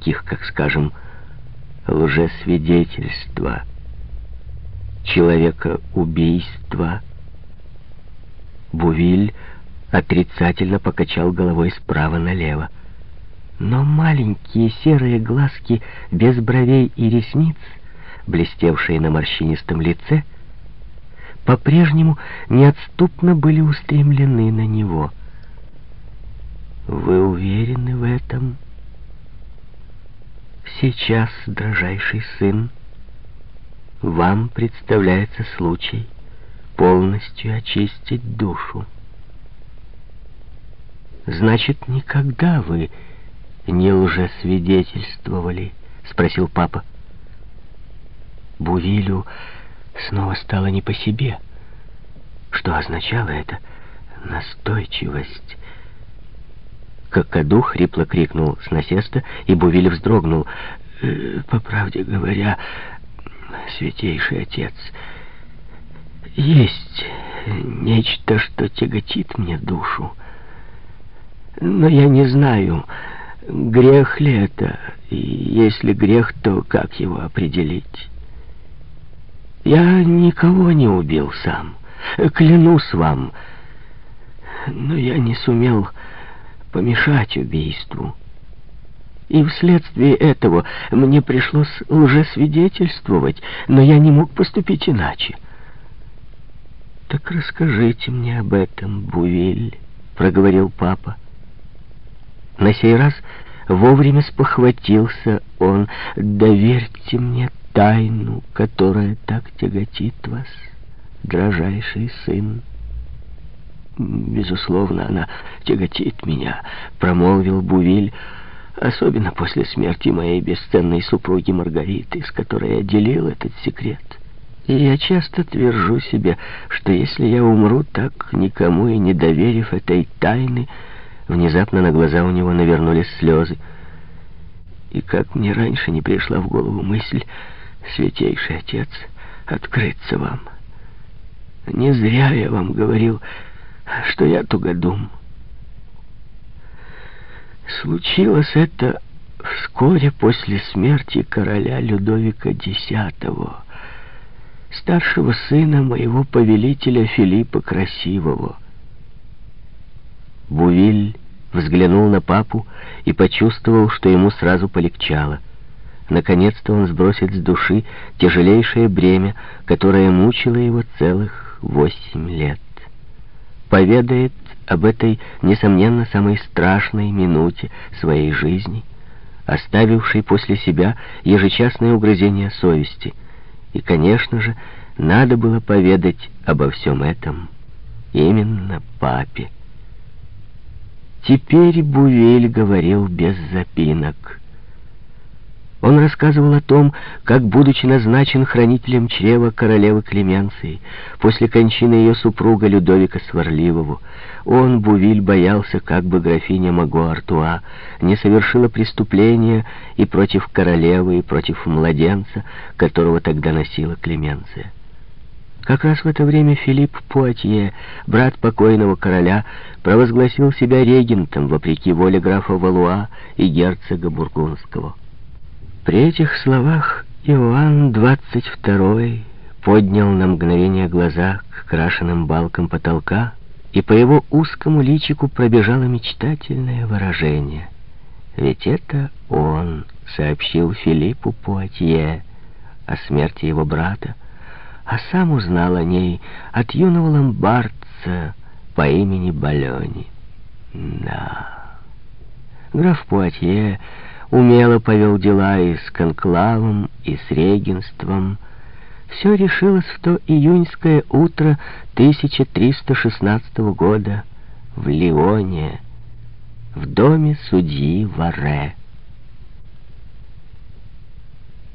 таких как, скажем, лжесвидетельство, человека-убийство. Бувиль отрицательно покачал головой справа налево. Но маленькие серые глазки без бровей и ресниц, блестевшие на морщинистом лице, по-прежнему неотступно были устремлены на него. «Вы уверены в этом?» «Сейчас, дрожайший сын, вам представляется случай полностью очистить душу. Значит, никогда вы не лжесвидетельствовали?» — спросил папа. Бувилю снова стало не по себе. Что означало это? Настойчивость. Какаду хрипло крикнул с насеста, и Бувиль вздрогнул. «Э, «По правде говоря, святейший отец, есть нечто, что тяготит мне душу. Но я не знаю, грех ли это, и если грех, то как его определить?» Я никого не убил сам, клянусь вам. Но я не сумел помешать убийству. И вследствие этого мне пришлось лжесвидетельствовать, но я не мог поступить иначе. «Так расскажите мне об этом, Бувиль», — проговорил папа. На сей раз вовремя спохватился он. «Доверьте мне тайну, которая так тяготит вас, дрожайший сын. Безусловно, она тяготит меня, промолвил Бувиль, особенно после смерти моей бесценной супруги Маргариты, с которой я делил этот секрет. И я часто твержу себе, что если я умру так, никому и не доверив этой тайны, внезапно на глаза у него навернулись слезы. И как мне раньше не пришла в голову мысль святейший отец, открыться вам. Не зря я вам говорил, что я тугодум. Случилось это вскоре после смерти короля Людовика X, старшего сына моего повелителя Филиппа Красивого. Бувиль взглянул на папу и почувствовал, что ему сразу полегчало — Наконец-то он сбросит с души тяжелейшее бремя, которое мучило его целых восемь лет. Поведает об этой, несомненно, самой страшной минуте своей жизни, оставившей после себя ежечасное угрызение совести. И, конечно же, надо было поведать обо всем этом именно папе. Теперь Бувель говорил без запинок — он рассказывал о том, как, будучи назначен хранителем чрева королевы Клеменции, после кончины ее супруга Людовика Сварливого, он, Бувиль, боялся, как бы графиня Маго Артуа не совершила преступления и против королевы, и против младенца, которого тогда носила Клеменция. Как раз в это время Филипп Пуатье, брат покойного короля, провозгласил себя регентом, вопреки воле графа Валуа и герцога Бургундского. При этих словах Иоанн двадцать второй поднял на мгновение глаза к крашенным балкам потолка, и по его узкому личику пробежало мечтательное выражение. Ведь это он сообщил Филиппу Пуатье о смерти его брата, а сам узнал о ней от юного ломбардца по имени Балёни. Да, граф Пуатье умело повел дела и с конклавом, и с регенством. Все решилось в то июньское утро 1316 года в Лионе, в доме судьи Варе.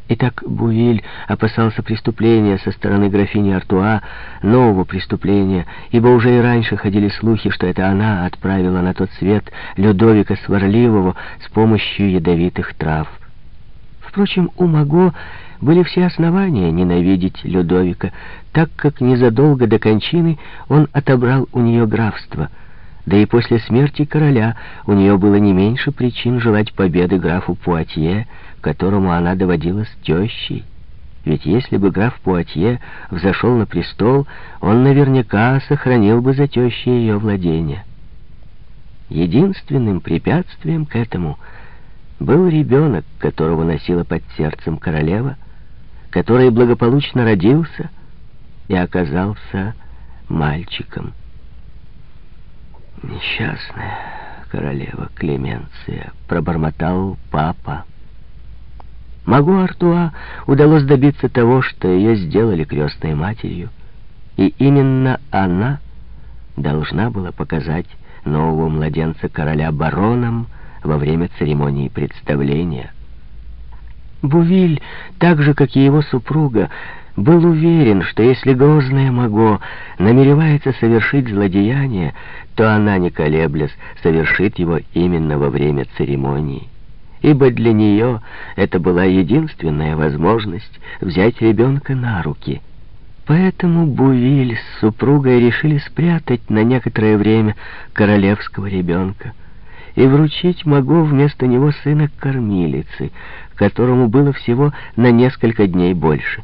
Итак, Бувиль опасался преступления со стороны графини Артуа, нового преступления, ибо уже и раньше ходили слухи, что это она отправила на тот свет Людовика Сварливого с помощью ядовитых трав. Впрочем, у Маго были все основания ненавидеть Людовика, так как незадолго до кончины он отобрал у нее графство, Да и после смерти короля у нее было не меньше причин желать победы графу Пуатье, которому она доводилась тещей. Ведь если бы граф Пуатье взошел на престол, он наверняка сохранил бы за тещей ее владения. Единственным препятствием к этому был ребенок, которого носила под сердцем королева, который благополучно родился и оказался мальчиком. «Несчастная королева Клеменция», — пробормотал папа. Магу Артуа удалось добиться того, что ее сделали крестной матерью, и именно она должна была показать нового младенца короля бароном во время церемонии представления. Бувиль, так же, как и его супруга, был уверен, что если грозная Маго намеревается совершить злодеяние, то она, не колеблясь, совершит его именно во время церемонии. Ибо для нее это была единственная возможность взять ребенка на руки. Поэтому Бувиль с супругой решили спрятать на некоторое время королевского ребенка и вручить Маго вместо него сына кормилицы, которому было всего на несколько дней больше.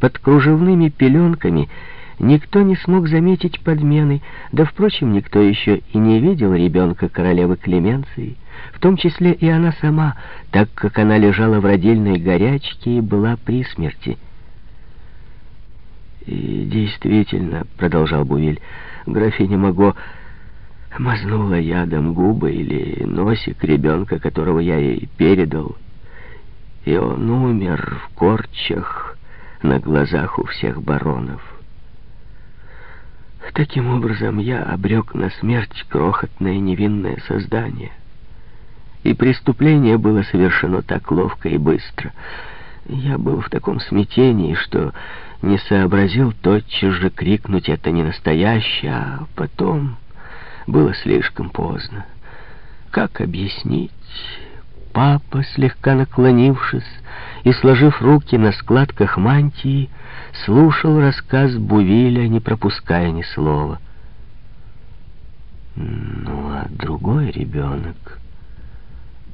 Под кружевными пеленками никто не смог заметить подмены, да, впрочем, никто еще и не видел ребенка королевы Клеменции, в том числе и она сама, так как она лежала в родильной горячке и была при смерти. «И действительно», — продолжал Бувиль, — «графиня Маго мазнула ядом губы или носик ребенка, которого я ей передал, и он умер в корчах» на глазах у всех баронов. Таким образом, я обрек на смерть крохотное невинное создание. И преступление было совершено так ловко и быстро. Я был в таком смятении, что не сообразил тотчас же крикнуть «это не настоящее», а потом было слишком поздно. Как объяснить? Папа, слегка наклонившись и сложив руки на складках мантии, слушал рассказ Бувиля, не пропуская ни слова. Ну, а другой ребенок